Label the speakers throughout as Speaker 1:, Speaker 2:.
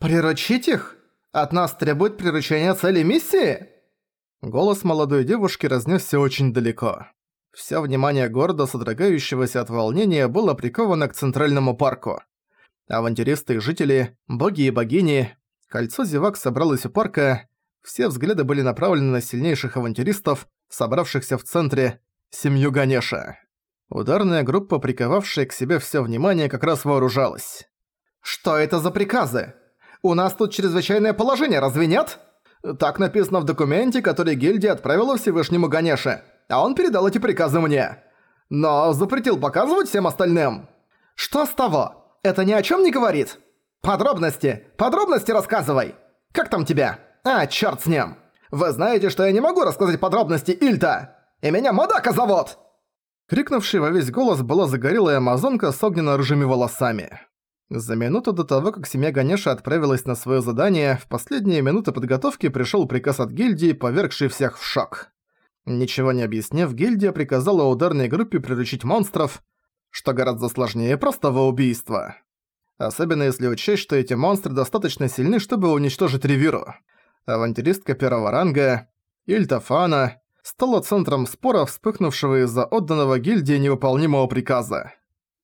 Speaker 1: «Приручить их? От нас требует приручения цели миссии?» Голос молодой девушки разнесся очень далеко. Всё внимание города, содрогающегося от волнения, было приковано к Центральному парку. Авантюристы и жители, боги и богини, кольцо зевак собралось у парка, все взгляды были направлены на сильнейших авантюристов, собравшихся в центре, семью Ганеша. Ударная группа, приковавшая к себе всё внимание, как раз вооружалась. «Что это за приказы? У нас тут чрезвычайное положение, разве нет?» Так написано в документе, который гильдия отправила Всевышнему Ганеше а он передал эти приказы мне. Но запретил показывать всем остальным. Что с того? Это ни о чем не говорит? Подробности, подробности рассказывай. Как там тебя? А, черт с ним. Вы знаете, что я не могу рассказать подробности Ильта. И меня Мадака зовут. Крикнувший во весь голос была загорелая амазонка с огненно-рыжими волосами. За минуту до того, как семья Ганеша отправилась на свое задание, в последние минуты подготовки пришел приказ от гильдии, повергший всех в шок. Ничего не объяснив, гильдия приказала ударной группе приручить монстров, что гораздо сложнее простого убийства. Особенно если учесть, что эти монстры достаточно сильны, чтобы уничтожить Ривиру. Авантюристка первого ранга, Ильтафана, стала центром спора, вспыхнувшего из-за отданного гильдии невыполнимого приказа.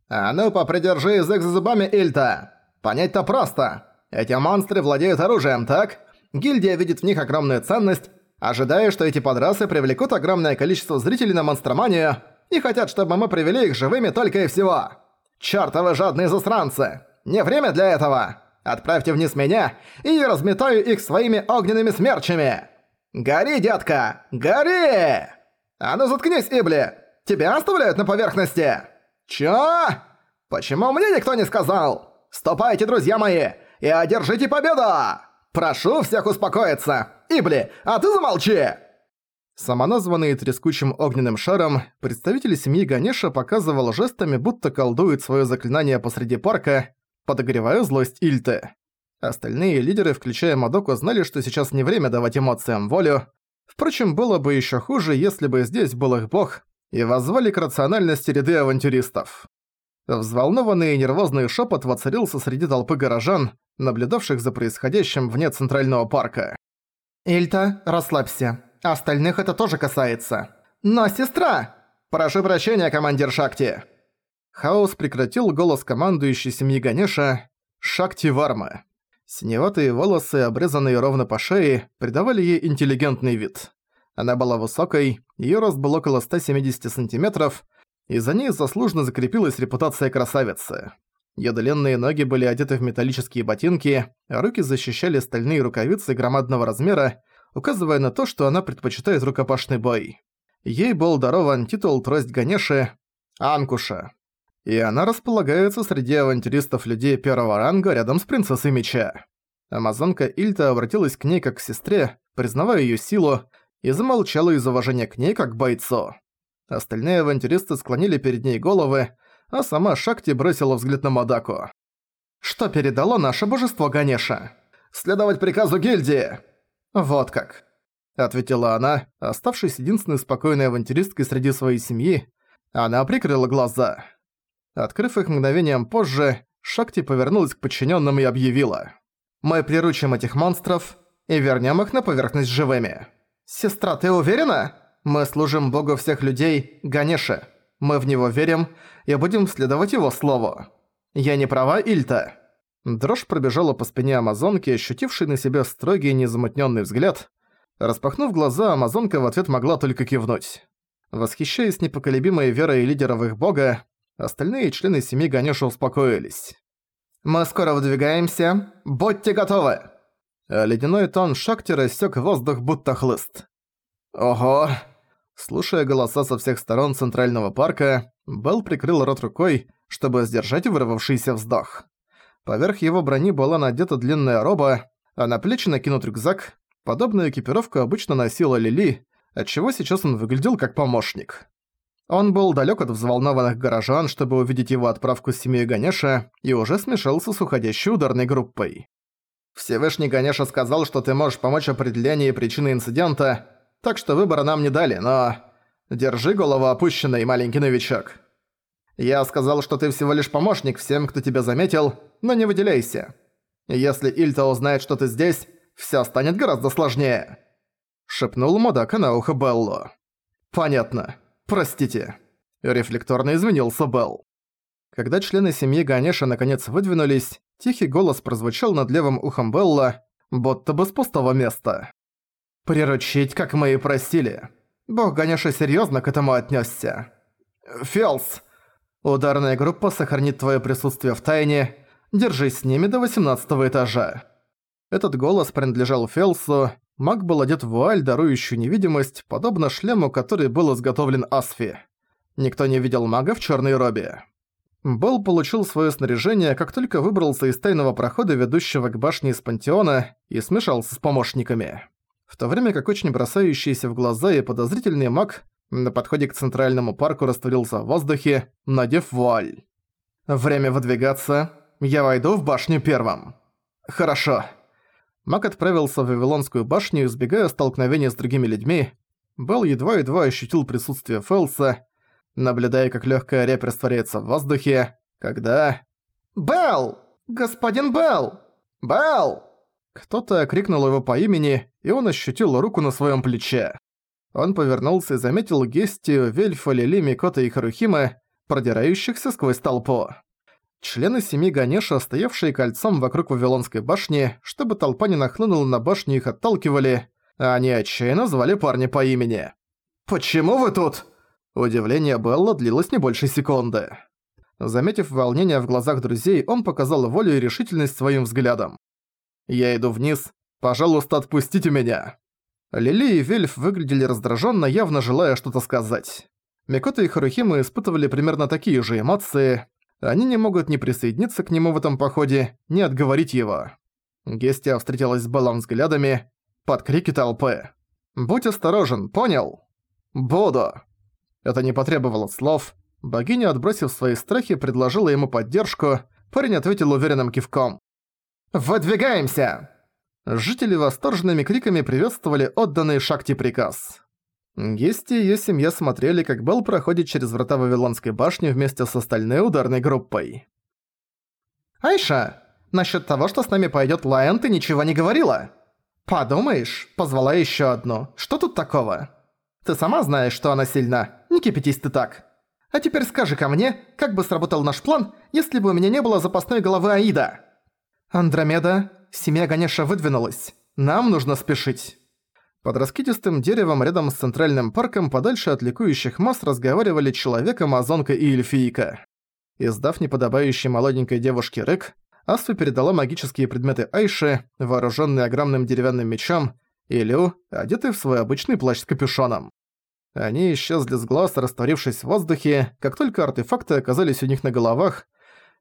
Speaker 1: «А ну попридержи язык за зубами, Ильта! Понять-то просто! Эти монстры владеют оружием, так? Гильдия видит в них огромную ценность, ожидая, что эти подрасы привлекут огромное количество зрителей на Монстроманию и хотят, чтобы мы привели их живыми только и всего. Чёртовы жадные засранцы! Не время для этого! Отправьте вниз меня, и я разметаю их своими огненными смерчами! Гори, детка! Гори! А ну заткнись, Ибли! Тебя оставляют на поверхности! Чё? Почему мне никто не сказал? Ступайте, друзья мои, и одержите победу! Прошу всех успокоиться! Ибли, а ты замолчи!» Самоназванный трескучим огненным шаром, представитель семьи Ганеша показывал жестами, будто колдует свое заклинание посреди парка, подогревая злость Ильты. Остальные лидеры, включая Мадоку, знали, что сейчас не время давать эмоциям волю. Впрочем, было бы еще хуже, если бы здесь был их бог, и воззвали к рациональности ряды авантюристов. Взволнованный и нервозный шепот воцарился среди толпы горожан, наблюдавших за происходящим вне Центрального парка. «Ильта, расслабься. Остальных это тоже касается. Но сестра! Прошу прощения, командир Шакти!» Хаос прекратил голос командующей семьи Ганеша Шакти Варма. Синеватые волосы, обрезанные ровно по шее, придавали ей интеллигентный вид. Она была высокой, её рост был около 170 сантиметров, и за ней заслуженно закрепилась репутация красавицы. Её длинные ноги были одеты в металлические ботинки, а руки защищали стальные рукавицы громадного размера, указывая на то, что она предпочитает рукопашный бой. Ей был дарован титул «Трость Ганеши» Анкуша. И она располагается среди авантюристов людей первого ранга рядом с принцессой меча. Амазонка Ильта обратилась к ней как к сестре, признавая её силу, и замолчала из уважения к ней как к бойцу. Остальные авантюристы склонили перед ней головы, а сама Шакти бросила взгляд на Мадаку. «Что передало наше божество Ганеша?» «Следовать приказу гильдии!» «Вот как», — ответила она, оставшись единственной спокойной авантюристкой среди своей семьи. Она прикрыла глаза. Открыв их мгновением позже, Шакти повернулась к подчиненным и объявила. «Мы приручим этих монстров и вернем их на поверхность живыми. Сестра, ты уверена?» Мы служим Богу всех людей, Ганеше. Мы в него верим и будем следовать его слову. Я не права, Ильта?» Дрожь пробежала по спине Амазонки, ощутившей на себе строгий незамутненный взгляд. Распахнув глаза, Амазонка в ответ могла только кивнуть. Восхищаясь непоколебимой верой лидеров их бога, остальные члены семьи Ганеша успокоились. «Мы скоро выдвигаемся. Будьте готовы!» Ледяной тон Шакти рассек воздух будто хлыст. «Ого!» Слушая голоса со всех сторон Центрального парка, Белл прикрыл рот рукой, чтобы сдержать вырвавшийся вздох. Поверх его брони была надета длинная роба, а на плечи накинут рюкзак. Подобную экипировку обычно носила Лили, отчего сейчас он выглядел как помощник. Он был далек от взволнованных горожан, чтобы увидеть его отправку с семьей Ганеша, и уже смешался с уходящей ударной группой. «Всевышний Ганеша сказал, что ты можешь помочь определении причины инцидента, так что выбора нам не дали, но... Держи голову опущенной, маленький новичок. Я сказал, что ты всего лишь помощник всем, кто тебя заметил, но не выделяйся. Если Ильта узнает, что ты здесь, всё станет гораздо сложнее», — шепнул Модака на ухо Беллу. «Понятно. Простите». Рефлекторно извинился Белл. Когда члены семьи Ганеша наконец выдвинулись, тихий голос прозвучал над левым ухом Белла, будто бы с пустого места. «Приручить, как мы и просили. Бог Ганеша серьёзно к этому отнёсся. Фелс, ударная группа сохранит твоё присутствие в тайне. Держись с ними до 18 этажа». Этот голос принадлежал Фелсу, маг был одет в вуаль, дарующую невидимость, подобно шлему, который был изготовлен Асфи. Никто не видел мага в чёрной робе. Белл получил своё снаряжение, как только выбрался из тайного прохода, ведущего к башне из пантеона, и смешался с помощниками. В то время как очень бросающийся в глаза и подозрительный маг на подходе к центральному парку растворился в воздухе, надев вуаль. «Время выдвигаться. Я войду в башню первым». «Хорошо». Маг отправился в Вавилонскую башню, избегая столкновения с другими людьми. Белл едва-едва ощутил присутствие Фелса, наблюдая, как легкая рябь растворяется в воздухе, когда... «Белл! Господин Белл! Белл!» Кто-то окрикнул его по имени, и он ощутил руку на своем плече. Он повернулся и заметил Гестию, Вельфа, Лили, Микота и Харухима, продирающихся сквозь толпу. Члены семьи Ганеша, стоявшие кольцом вокруг Вавилонской башни, чтобы толпа не нахлынула на башню, их отталкивали, а они отчаянно звали парня по имени. «Почему вы тут?» Удивление Белла длилось не больше секунды. Заметив волнение в глазах друзей, он показал волю и решительность своим взглядом. «Я иду вниз. Пожалуйста, отпустите меня». Лили и Вельф выглядели раздраженно, явно желая что-то сказать. Микота и Харухима испытывали примерно такие же эмоции. Они не могут ни присоединиться к нему в этом походе, ни отговорить его. Гестия встретилась с Беллом взглядами под крики толпы. «Будь осторожен, понял?» «Буду!» Это не потребовало слов. Богиня, отбросив свои страхи, предложила ему поддержку. Парень ответил уверенным кивком. «Выдвигаемся!» Жители восторженными криками приветствовали отданный Шакти приказ. Гести и её семья смотрели, как Белл проходит через врата Вавилонской башни вместе с остальной ударной группой. «Айша, насчёт того, что с нами пойдёт Лайон, ты ничего не говорила?» «Подумаешь, позвала ещё одну. Что тут такого?» «Ты сама знаешь, что она сильна. Не кипятись ты так. А теперь скажи ко мне, как бы сработал наш план, если бы у меня не было запасной головы Аида?» «Андромеда, семья Ганеша выдвинулась. Нам нужно спешить». Под раскидистым деревом рядом с центральным парком подальше от ликующих масс разговаривали человек, амазонка и эльфийка. Издав неподобающей молоденькой девушке рык, Асфи передала магические предметы Айше, вооруженные огромным деревянным мечом, и Лю, одетый в свой обычный плащ с капюшоном. Они исчезли с глаз, растворившись в воздухе, как только артефакты оказались у них на головах,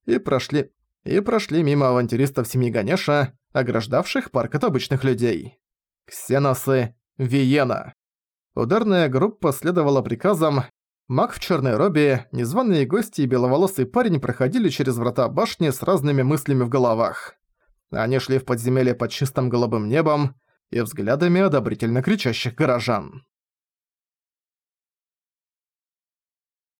Speaker 1: и прошли... и прошли мимо авантюристов семьи Ганеша, ограждавших парк от обычных людей. Ксеносы, Виена. Ударная группа следовала приказам. Маг в черной робе, незваные гости и беловолосый парень проходили через врата башни с разными мыслями в головах. Они шли в подземелье под чистым голубым небом и взглядами одобрительно кричащих горожан.